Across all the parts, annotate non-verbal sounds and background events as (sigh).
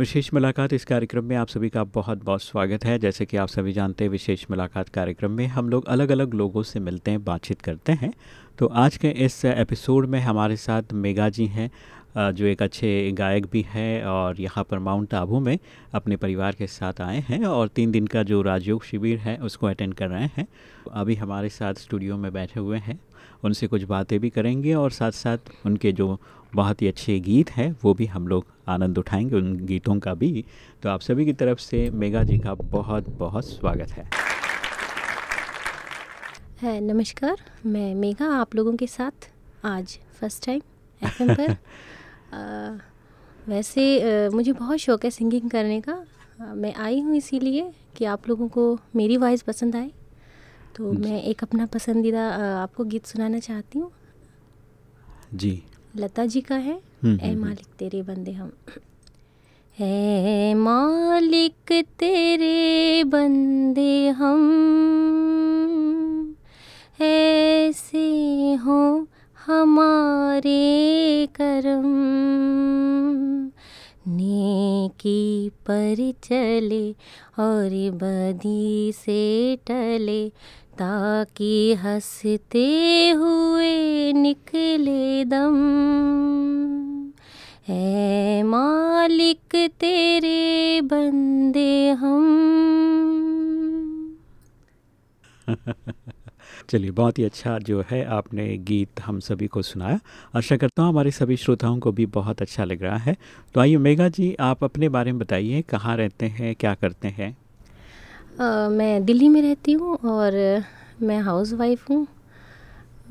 विशेष मुलाकात इस कार्यक्रम में आप सभी का बहुत बहुत स्वागत है। जैसे कि आप सभी जानते हैं, विशेष मुलाकात कार्यक्रम में हम लोग अलग अलग लोगों से मिलते हैं, बातचीत करते हैं। तो आज के इस एपिसोड में हमारे साथ मेगा जी हैं जो एक अच्छे गायक भी हैं और यहाँ पर माउंट आबू में अपने परिवार के साथ आए हैं और तीन दिन का जो राजयोग शिविर है, उसको अटेंड कर रहे हैं। अभी हमारे साथ स्टूडियो में बैठे हुए हैं, उनसे कुछ बातें भी करेंगे और साथ साथ उनके जो बहुत ही अच्छे गीत हैं वो भी हम लोग आनंद उठाएँगे उन गीतों का भी। तो आप सभी की तरफ़ से मेगा जी का बहुत बहुत स्वागत है। है नमस्कार। मैं मेघा आप लोगों के साथ आज फ़र्स्ट टाइम एफएम पर। (laughs) आ, वैसे आ, मुझे बहुत शौक है सिंगिंग करने का। आ, मैं आई हूँ इसीलिए कि आप लोगों को मेरी वॉइस पसंद आए। तो मैं एक अपना पसंदीदा आपको गीत सुनाना चाहती हूँ। जी। लता जी का है? हम्म, ए हम्म, मालिक तेरे बंदे हम। है मालिक तेरे बंदे हम। ऐसे हो हमारे करम। नेकी पर चले और बदी से टले। ताकि हँसते हुए निकले दम। है मालिक, तेरे बंदे हम। (laughs) चलिए, बहुत ही अच्छा जो है आपने गीत हम सभी को सुनाया। आशा करता हूँ हमारे सभी श्रोताओं को भी बहुत अच्छा लग रहा है। तो आइए मेगा जी, आप अपने बारे में बताइए, कहाँ रहते हैं, क्या करते हैं? मैं दिल्ली में रहती हूँ और मैं हाउस वाइफ हूँ।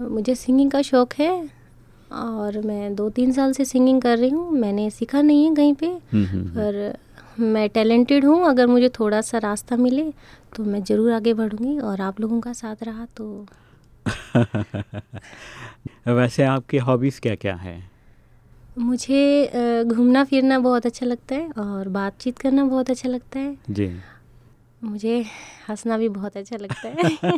मुझे सिंगिंग का शौक़ है और मैं दो तीन साल से सिंगिंग कर रही हूँ। मैंने सीखा नहीं है कहीं पे हम्म, हम्म, हम्म। पर मैं टैलेंटेड हूँ। अगर मुझे थोड़ा सा रास्ता मिले तो मैं ज़रूर आगे बढ़ूँगी और आप लोगों का साथ रहा तो। (laughs) वैसे आपकी हॉबीज़ क्या क्या है? मुझे घूमना फिरना बहुत अच्छा लगता है और बातचीत करना बहुत अच्छा लगता है। जी। मुझे हंसना भी बहुत अच्छा लगता है।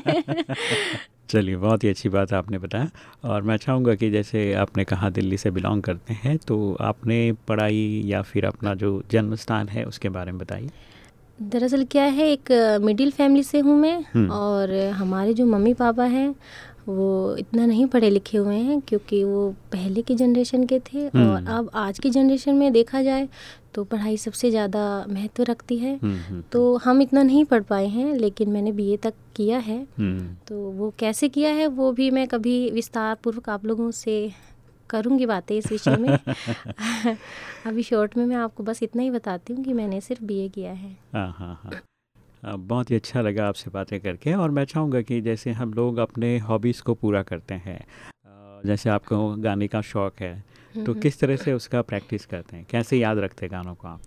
(laughs) चलिए बहुत ही अच्छी बात आपने बताया। और मैं चाहूँगा कि जैसे आपने कहा दिल्ली से बिलोंग करते हैं तो आपने पढ़ाई या फिर अपना जो जन्म स्थान है उसके बारे में बताइए। दरअसल क्या है एक मिडिल फैमिली से हूँ मैं हम्म। और हमारे जो मम्मी पापा हैं वो इतना नहीं पढ़े लिखे हुए हैं क्योंकि वो पहले की जनरेशन के थे और हम्म। अब आज की जनरेशन में देखा जाए तो पढ़ाई सबसे ज़्यादा महत्व रखती है। हम्म, हम्म, तो हम इतना नहीं पढ़ पाए हैं लेकिन मैंने बीए तक किया है। तो वो कैसे किया है वो भी मैं कभी विस्तार पूर्वक आप लोगों से करूँगी बातें इस विषय में। (laughs) (laughs) अभी शॉर्ट में मैं आपको बस इतना ही बताती हूँ कि मैंने सिर्फ़ बीए किया है। हाँ हाँ हाँ। बहुत ही अच्छा लगा आपसे बातें करके और मैं चाहूँगा कि जैसे हम लोग अपने हॉबीज़ को पूरा करते हैं जैसे आपको गाने का शौक़ है तो हम्म, किस तरह से उसका प्रैक्टिस करते हैं? कैसे याद रखते हैं गानों को आप?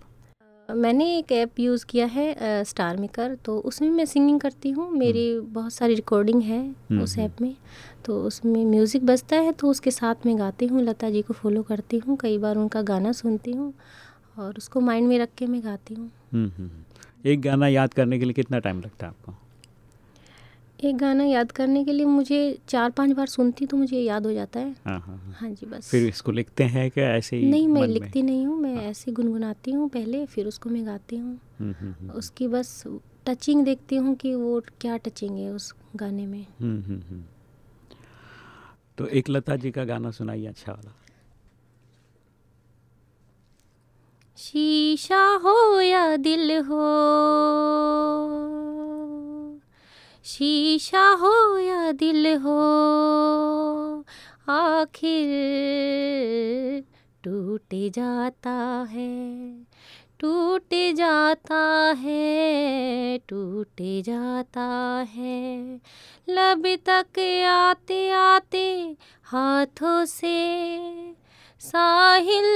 मैंने एक ऐप यूज़ किया है स्टार मेकर तो उसमें मैं सिंगिंग करती हूँ। मेरी हम्म। बहुत सारी रिकॉर्डिंग है हम्म, उस ऐप में तो उसमें म्यूज़िक बजता है तो उसके साथ में गाती हूँ लता जी को फॉलो करती हूँ कई बार उनका गाना सुनती हूँ और उसको माइंड में रख के मैं गाती हूँ। एक गाना याद करने के लिए कितना टाइम लगता है आपको? एक गाना याद करने के लिए मुझे चार पाँच बार सुनती तो मुझे याद हो जाता है। हाँ, हाँ, हाँ।, हाँ जी बस। फिर इसको लिखते हैं क्या ऐसे ही नहीं मैं लिखती नहीं हूँ मैं हाँ। ऐसे गुनगुनाती हूँ पहले फिर उसको मैं गाती हूँ। हम्म, हम्म, हम्म। उसकी बस टचिंग देखती हूँ कि वो क्या टचिंग है उस गाने में। तो एक लता जी का गाना सुनाइए अच्छा वाला। शीशा हो या दिल हो? शीशा हो या दिल हो? आखिर टूट जाता है, टूट जाता है, टूट जाता है। लब तक आते आते हाथों से साहिल।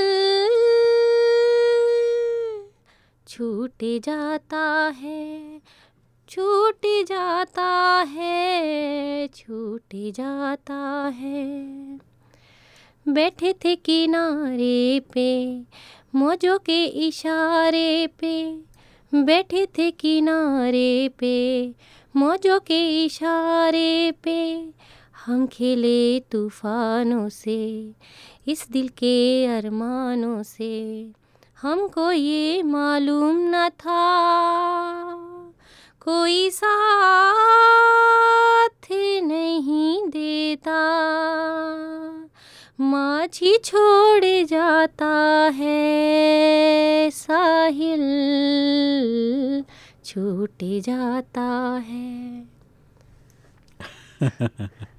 छूट जाता है, छूट जाता है, छूट जाता है। बैठे थे किनारे पे, मौजों के इशारे पे। बैठे थे किनारे पे, मौजों के इशारे पे। हम खेले तूफानों से, इस दिल के अरमानों से। हमको ये मालूम न था, कोई साथ नहीं देता। माझी छोड़ जाता है, साहिल छूट जाता है। (laughs)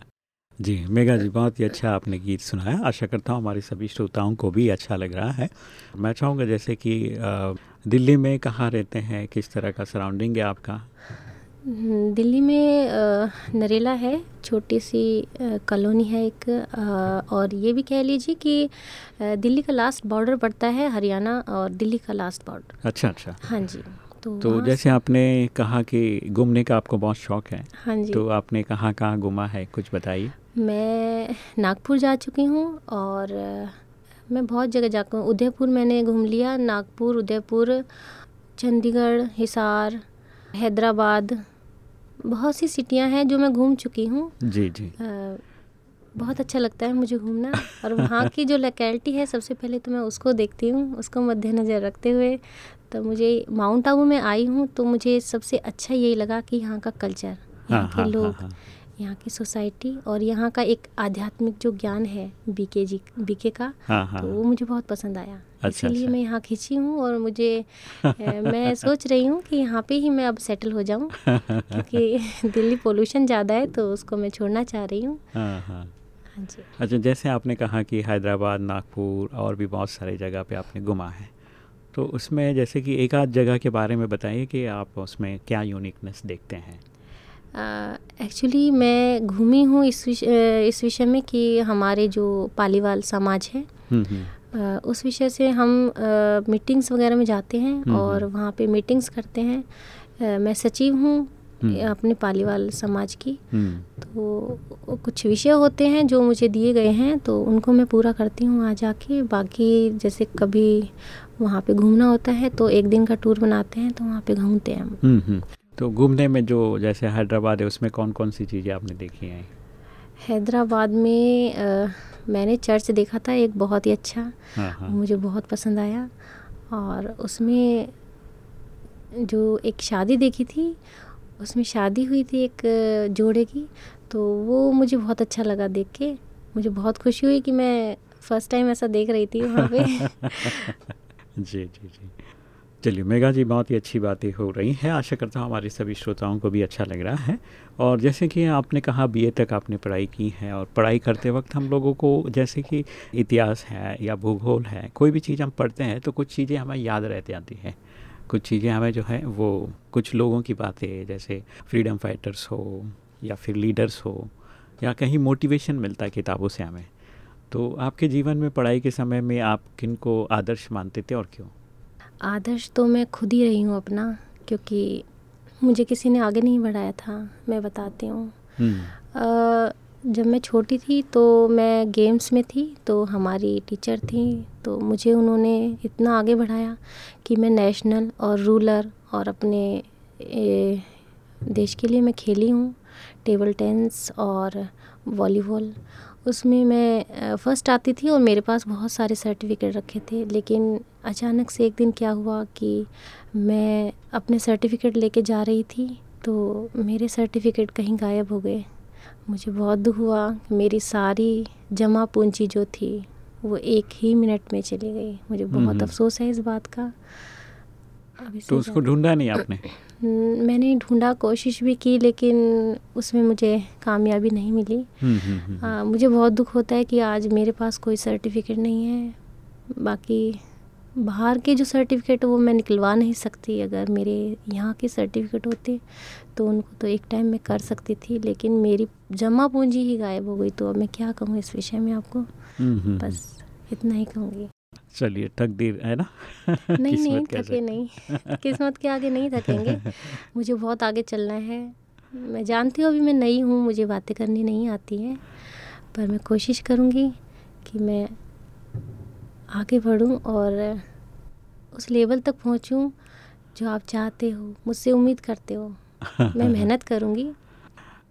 जी मेघा जी बहुत ही अच्छा आपने गीत सुनाया। आशा करता हूँ हमारे सभी श्रोताओं को भी अच्छा लग रहा है। मैं चाहूँगा जैसे कि दिल्ली में कहाँ रहते हैं? किस तरह का सराउंडिंग है आपका? हम्म, दिल्ली में नरेला है छोटी सी कॉलोनी है एक और ये भी कह लीजिए कि दिल्ली का लास्ट बॉर्डर पड़ता है हरियाणा और दिल्ली का लास्ट बॉर्डर अच्छा अच्छा। हाँ जी तो, तो जैसे आपने कहा कि घूमने का आपको बहुत शौक है हाँ जी। तो आपने कहाँ कहाँ घूमा है? कुछ बताइए। मैं नागपुर जा चुकी हूँ और मैं बहुत जगह जा हूँ उदयपुर मैंने घूम लिया। नागपुर उदयपुर चंडीगढ़ हिसार हैदराबाद बहुत सी सिटियाँ हैं जो मैं घूम चुकी हूँ। जी जी। आ, बहुत अच्छा लगता है मुझे घूमना और वहाँ की जो लोकेलिटी है सबसे पहले तो मैं उसको देखती हूँ उसको मद्देनज़र रखते हुए। तो मुझे माउंट आबू में आई हूँ तो मुझे सबसे अच्छा यही लगा कि यहाँ का कल्चर यहाँ हाँ, के हाँ, लोग हाँ, यहाँ की सोसाइटी और यहाँ का एक आध्यात्मिक जो ज्ञान है बीके जी बीके का हाँ, हाँ, तो वो मुझे बहुत पसंद आया। अच्छा, इसीलिए अच्छा। मैं यहाँ खींची हूँ और मुझे (laughs) मैं सोच रही हूँ कि यहाँ पे ही मैं अब सेटल हो जाऊँ क्योंकि (laughs) दिल्ली पोल्यूशन ज़्यादा है तो उसको मैं छोड़ना चाह रही हूँ। हाँ हाँ। हाँ जी। अच्छा जैसे आपने कहा कि हैदराबाद नागपुर और भी बहुत सारी जगह पे आपने घुमा है तो उसमें जैसे कि एक आध जगह के बारे में बताइए कि आप उसमें क्या यूनिकनेस देखते हैं। एक्चुअली uh, मैं घूमी हूँ इस विषय इस विषय में कि हमारे जो पालीवाल समाज है हम्म, हम्म। uh, उस विषय से हम मीटिंग्स वगैरह में जाते हैं और वहाँ पे मीटिंग्स करते हैं। uh, मैं सचिव हूँ अपने पालीवाल समाज की। तो कुछ विषय होते हैं जो मुझे दिए गए हैं तो उनको मैं पूरा करती हूँ वहाँ जाके। बाकी जैसे कभी वहाँ पे घूमना होता है तो एक दिन का टूर बनाते हैं तो वहाँ पे घूमते हैं हम। तो घूमने में जो जैसे हैदराबाद है उसमें कौन कौन सी चीज़ें आपने देखी हैं? हैदराबाद में आ, मैंने चर्च देखा था एक बहुत ही अच्छा हाँ हाँ। मुझे बहुत पसंद आया। और उसमें जो एक शादी देखी थी उसमें शादी हुई थी एक जोड़े की तो वो मुझे बहुत अच्छा लगा देख के। मुझे बहुत खुशी हुई कि मैं फ़र्स्ट टाइम ऐसा देख रही थी वहाँ पे। (laughs) जी जी जी। चलिए मेगा जी, बहुत ही अच्छी बातें हो रही हैं। आशा करता हूँ हमारे सभी श्रोताओं को भी अच्छा लग रहा है। और जैसे कि आपने कहा बीए तक आपने पढ़ाई की है और पढ़ाई करते वक्त हम लोगों को जैसे कि इतिहास है या भूगोल है, कोई भी चीज़ हम पढ़ते हैं तो कुछ चीज़ें हमें याद रहती आती हैं। कुछ चीज़ें हमें जो है वो, कुछ लोगों की बातें, जैसे फ्रीडम फाइटर्स हो या फिर लीडर्स हो या कहीं मोटिवेशन मिलता है किताबों से हमें। तो आपके जीवन में पढ़ाई के समय में आप किन को आदर्श मानते थे और क्यों? आदर्श तो मैं खुद ही रही हूँ अपना क्योंकि मुझे किसी ने आगे नहीं बढ़ाया था मैं बताती हूँ। जब मैं छोटी थी तो मैं गेम्स में थी तो हमारी टीचर थी तो मुझे उन्होंने इतना आगे बढ़ाया कि मैं नेशनल और रूलर और अपने ए, देश के लिए मैं खेली हूँ टेबल टेनिस और वॉलीबॉल। उसमें मैं फ़र्स्ट आती थी और मेरे पास बहुत सारे सर्टिफिकेट रखे थे लेकिन अचानक से एक दिन क्या हुआ कि मैं अपने सर्टिफिकेट लेके जा रही थी तो मेरे सर्टिफिकेट कहीं गायब हो गए। मुझे बहुत दुख हुआ मेरी सारी जमा पूंजी जो थी वो एक ही मिनट में चली गई। मुझे बहुत अफसोस है इस बात का। तो उसको ढूंढा नहीं आपने? (clears throat) मैंने ढूंढा कोशिश भी की लेकिन उसमें मुझे कामयाबी नहीं मिली। आ, मुझे बहुत दुख होता है कि आज मेरे पास कोई सर्टिफिकेट नहीं है। बाकी बाहर के जो सर्टिफिकेट वो मैं निकलवा नहीं सकती। अगर मेरे यहाँ के सर्टिफिकेट होते तो उनको तो एक टाइम में कर सकती थी लेकिन मेरी जमा पूंजी ही गायब हो गई। तो अब मैं क्या कहूँ इस विषय में आपको? बस इतना ही कहूँगी। चलिए तकदीर है ना? नहीं नहीं थके नहीं। किस्मत के आगे नहीं थकेंगे। (laughs) मुझे बहुत आगे चलना है। मैं जानती हूँ अभी मैं नई हूँ मुझे बातें करनी नहीं आती हैं। पर मैं कोशिश करूँगी कि मैं आगे बढ़ूँ और उस लेवल तक पहुँचूँ जो आप चाहते हो मुझसे उम्मीद करते हो। (laughs) मैं मेहनत करूँगी।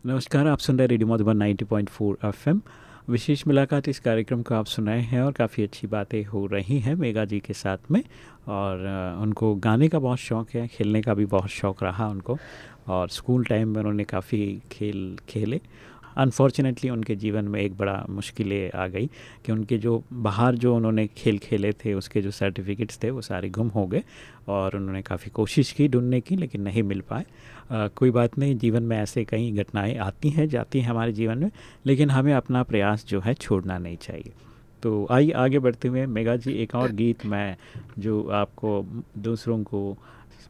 नमस्कार आप सुन रहे रेडियो मधुबन 90.4 एफएम। विशेष मुलाकात इस कार्यक्रम को आप सुनाए हैं और काफ़ी अच्छी बातें हो रही हैं मेगा जी के साथ में। और उनको गाने का बहुत शौक़ है, खेलने का भी बहुत शौक़ रहा उनको। और स्कूल टाइम में उन्होंने काफ़ी खेल खेले। अनफॉर्चुनेटली उनके जीवन में एक बड़ा मुश्किलें आ गई कि उनके जो बाहर जो उन्होंने खेल खेले थे उसके जो सर्टिफिकेट्स थे वो सारे गुम हो गए और उन्होंने काफ़ी कोशिश की ढूँढने की लेकिन नहीं मिल पाए। आ, कोई बात नहीं जीवन में ऐसे कई घटनाएँ आती हैं जाती हैं हमारे जीवन में लेकिन हमें अपना प्रयास जो है छोड़ना नहीं चाहिए। तो आइए आगे बढ़ते हुए मेगा जी एक और गीत मैं जो आपको दूसरों को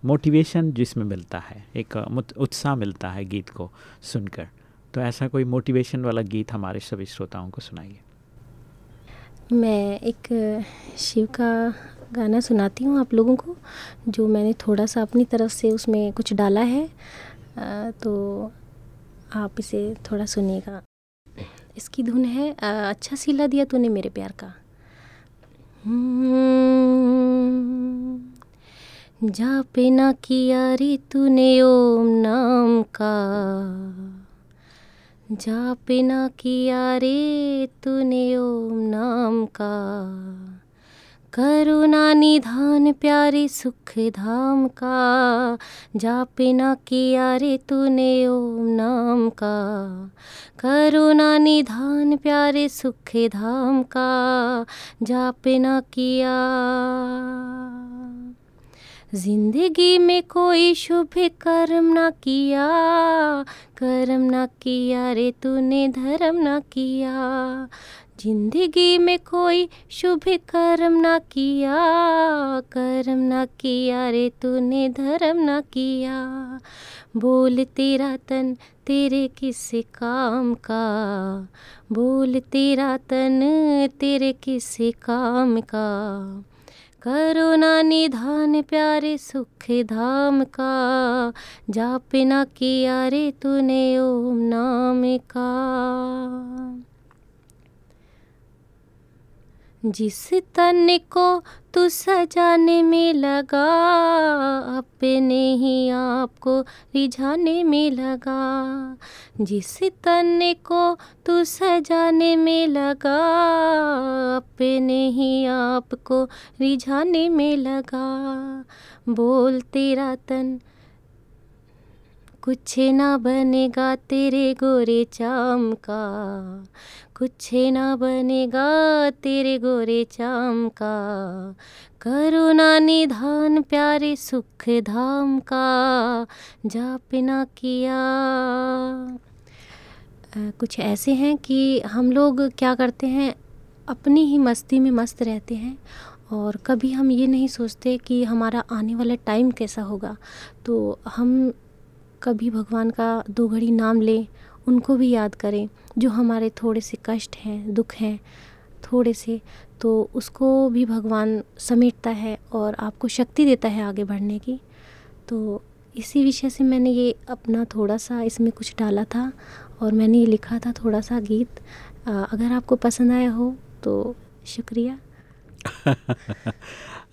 मोटिवेशन जिसमें मिलता है एक उत्साह मिलता है गीत को सुनकर। तो ऐसा कोई मोटिवेशन वाला गीत हमारे सभी श्रोताओं को सुनाइए। मैं एक शिव का गाना सुनाती हूँ आप लोगों को जो मैंने थोड़ा सा अपनी तरफ़ से उसमें कुछ डाला है। तो आप इसे थोड़ा सुनिएगा। इसकी धुन है अच्छा सिला दिया तूने मेरे प्यार का। हम्म, जा पे ना किया रे तूने ओम नाम का। जा पिना किया रे तूने ओम नाम का। करुणा निधान प्यारे सुख धाम का। जा पिना किया रे तूने ओम नाम का। करुणा निधान प्यारे सुख धाम का। जा पिना किया। ज़िंदगी में कोई शुभ कर्म ना किया, कर्म ना किया रे तूने, धर्म ना किया। ज़िंदगी में कोई शुभ कर्म ना किया, कर्म ना किया रे तूने, धर्म ना किया। बोल तेरा तन तेरे किस काम का, बोल तेरा तन तेरे किस काम का। करुणा निधान प्यारे सुख धाम का जापना किया रे तूने ओम नाम का। जिस तन को तू सजाने में लगा, अपने ही आपको रिझाने में लगा। जिस तन को तू सजाने में लगा, अपने ही आपको रिझाने में लगा। बोल तेरा तन, कुछ ना बनेगा तेरे गोरे चाम का। कुछ ना बनेगा तेरे गोरे चाम का। करुणा निधान प्यारे सुख धाम का जापना किया। कुछ ऐसे हैं कि हम लोग क्या करते हैं, अपनी ही मस्ती में मस्त रहते हैं और कभी हम ये नहीं सोचते कि हमारा आने वाला टाइम कैसा होगा। तो हम कभी भगवान का दो घड़ी नाम लें उनको भी याद करें, जो हमारे थोड़े से कष्ट हैं, दुख हैं, थोड़े से तो उसको भी भगवान समेटता है और आपको शक्ति देता है आगे बढ़ने की। तो इसी विषय से मैंने ये अपना थोड़ा सा इसमें कुछ डाला था और मैंने ये लिखा था थोड़ा सा गीत। अगर आपको पसंद आया हो तो शुक्रिया। (laughs)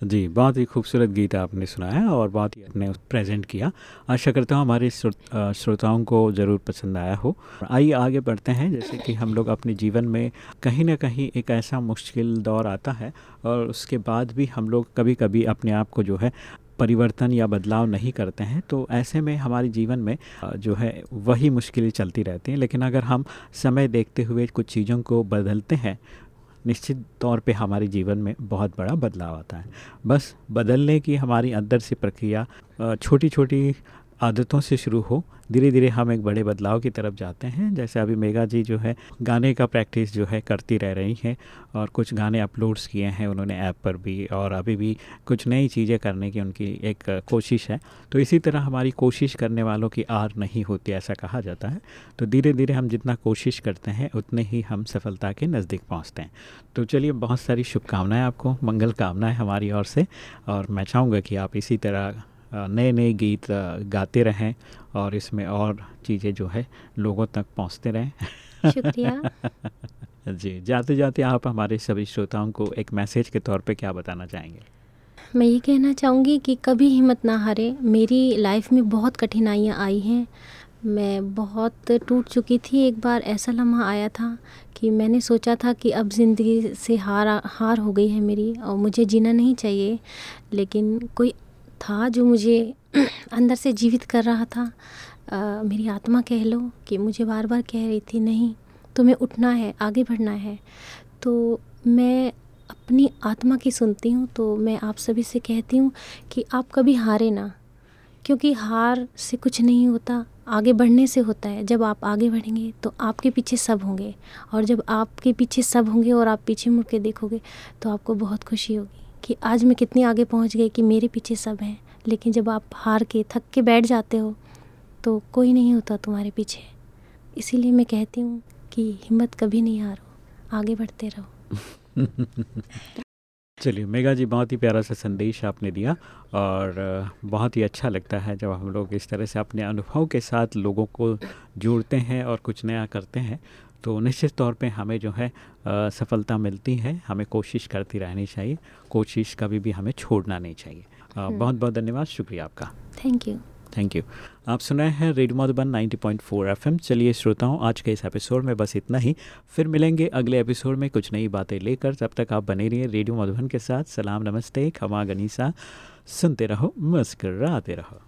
जी, बहुत ही खूबसूरत गीत आपने सुनाया और बहुत ही आपने प्रेजेंट किया। आशा करता हूँ हमारे श्रोताओं को ज़रूर पसंद आया हो। आइए आगे बढ़ते हैं, जैसे कि हम लोग अपने जीवन में कहीं ना कहीं एक ऐसा मुश्किल दौर आता है और उसके बाद भी हम लोग कभी कभी अपने आप को जो है परिवर्तन या बदलाव नहीं करते हैं तो ऐसे में हमारे जीवन में जो है वही मुश्किलें चलती रहती हैं। लेकिन अगर हम समय देखते हुए कुछ चीज़ों को बदलते हैं निश्चित तौर पे हमारे जीवन में बहुत बड़ा बदलाव आता है। बस बदलने की हमारी अंदर से प्रक्रिया छोटी छोटी आदतों से शुरू हो धीरे धीरे हम एक बड़े बदलाव की तरफ़ जाते हैं। जैसे अभी मेगा जी जो है, गाने का प्रैक्टिस जो है करती रह रही हैं और कुछ गाने अपलोड्स किए हैं उन्होंने ऐप पर भी और अभी भी कुछ नई चीज़ें करने की उनकी एक कोशिश है। तो इसी तरह हमारी कोशिश करने वालों की आर नहीं होती, ऐसा कहा जाता है। तो धीरे धीरे हम जितना कोशिश करते हैं, उतने ही हम सफलता के नज़दीक पहुँचते हैं। तो चलिए, बहुत सारी शुभकामनाएँ आपको, मंगल कामनाएँ हमारी ओर से और मैं चाहूँगा कि आप इसी तरह नए नए गीत गाते रहें और इसमें और चीज़ें जो है लोगों तक पहुँचते रहें। शुक्रिया। (laughs) जी जाते जाते आप हमारे सभी श्रोताओं को एक मैसेज के तौर पे क्या बताना चाहेंगे? मैं ये कहना चाहूँगी कि कभी हिम्मत ना हारे मेरी लाइफ में बहुत कठिनाइयाँ आई हैं। मैं बहुत टूट चुकी थी एक बार ऐसा लम्हा आया था कि मैंने सोचा था कि अब ज़िंदगी से हार हार हो गई है मेरी और मुझे जीना नहीं चाहिए लेकिन कोई था जो मुझे अंदर से जीवित कर रहा था। आ, मेरी आत्मा कह लो कि मुझे बार बार कह रही थी नहीं तुम्हें उठना है आगे बढ़ना है। तो मैं अपनी आत्मा की सुनती हूँ तो मैं आप सभी से कहती हूँ कि आप कभी हारे ना क्योंकि हार से कुछ नहीं होता आगे बढ़ने से होता है। जब आप आगे बढ़ेंगे तो आपके पीछे सब होंगे और जब आपके पीछे सब होंगे और आप पीछे मुड़ के देखोगे तो आपको बहुत खुशी होगी। कि आज मैं कितनी आगे पहुँच गई कि मेरे पीछे सब हैं। लेकिन जब आप हार के, थक के बैठ जाते हो तो कोई नहीं होता तुम्हारे पीछे। इसीलिए मैं कहती हूँ कि हिम्मत कभी नहीं हारो। आगे बढ़ते रहो। (laughs) चलिए मेगा जी, बहुत ही प्यारा सा संदेश आपने दिया और बहुत ही अच्छा लगता है जब हम लोग इस तरह से अपने अनुभव के साथ लोगों को जोड़ते हैं और कुछ नया करते हैं। तो निश्चित तौर पे हमें जो है आ, सफलता मिलती है। हमें कोशिश करती रहनी चाहिए। कोशिश कभी भी हमें छोड़ना नहीं चाहिए। हम्म। बहुत बहुत धन्यवाद। शुक्रिया आपका। थैंक यू थैंक यू आप सुनाए हैं रेडियो मधुबन 90.4 एफएम। चलिए श्रोताओं आज के इस एपिसोड में बस इतना ही। फिर मिलेंगे अगले एपिसोड में कुछ नई बातें लेकर। तब तक आप बने रहिए रेडियो मधुबन के साथ। सलाम नमस्ते खमा गनीसा। सुनते रहो मस्कर आते रहो।